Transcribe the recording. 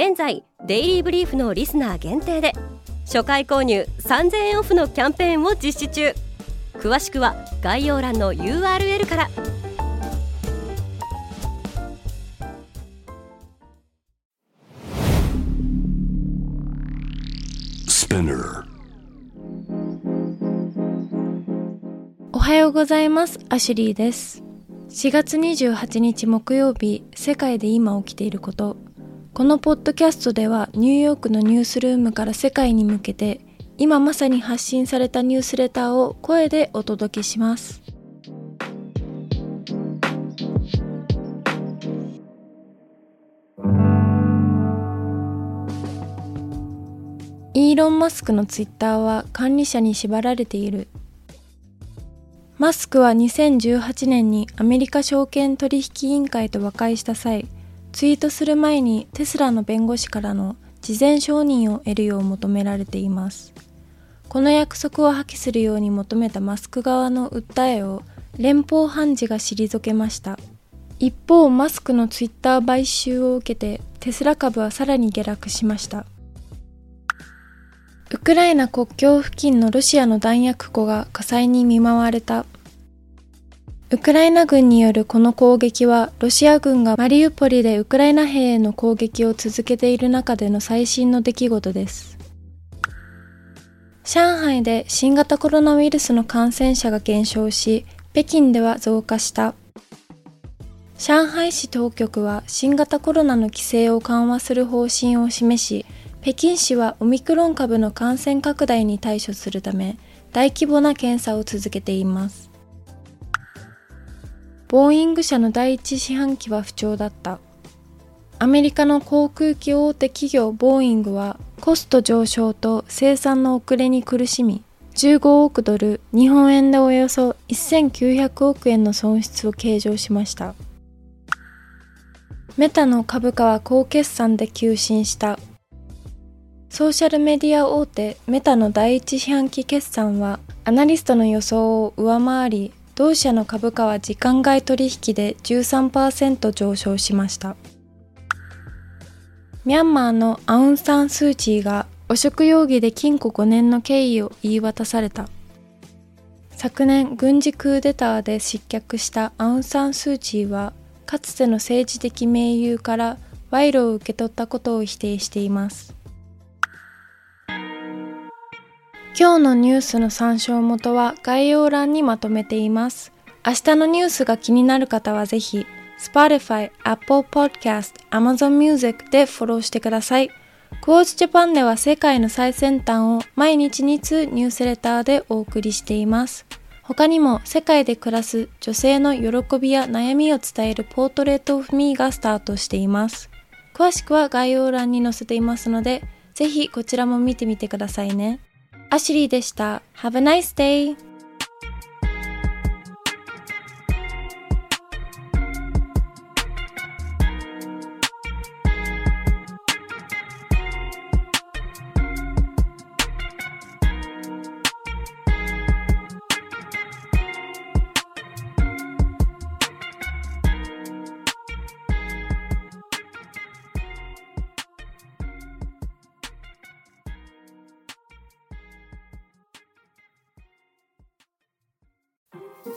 現在デイリーブリーフのリスナー限定で初回購入3000円オフのキャンペーンを実施中。詳しくは概要欄の URL から。おはようございます。アシュリーです。4月28日木曜日世界で今起きていることこのポッドキャストではニューヨークのニュースルームから世界に向けて今まさに発信されたニュースレターを声でお届けします。イーロン・マスクのツイッターは管理者に縛られている。マスクは2018年にアメリカ証券取引委員会と和解した際ツイートする前にテスラの弁護士からの事前承認を得るよう求められています。この約束を破棄するように求めたマスク側の訴えを連邦判事が退けました。一方、マスクのツイッター買収を受けてテスラ株はさらに下落しました。ウクライナ国境付近のロシアの弾薬庫が火災に見舞われた。ウクライナ軍によるこの攻撃は、ロシア軍がマリウポリでウクライナ兵への攻撃を続けている中での最新の出来事です。上海で新型コロナウイルスの感染者が減少し、北京では増加した。上海市当局は新型コロナの規制を緩和する方針を示し、北京市はオミクロン株の感染拡大に対処するため、大規模な検査を続けています。ボーイング社の第一四半期は不調だった。アメリカの航空機大手企業ボーイングはコスト上昇と生産の遅れに苦しみ、15億ドル、日本円でおよそ1900億円の損失を計上しました。メタの株価は高決算で急進した。ソーシャルメディア大手メタの第一四半期決算はアナリストの予想を上回り同社の株価は時間外取引で13%上昇しました。ミャンマーのアウン・サン・スー・チーが汚職容疑で禁錮5年の刑を言い渡された。昨年軍事クーデターで失脚したアウン・サン・スー・チーはかつての政治的盟友から賄賂を受け取ったことを否定しています。今日のニュースの参照元は概要欄にまとめています。明日のニュースが気になる方はぜひ、Spotify、Apple Podcast、Amazon Music でフォローしてください。クォーツジャパンでは世界の最先端を毎日2通ニュースレターでお送りしています。他にも世界で暮らす女性の喜びや悩みを伝えるポートレートオフミーがスタートしています。詳しくは概要欄に載せていますので、ぜひこちらも見てみてくださいね。アシュリーでした。Have a nice day!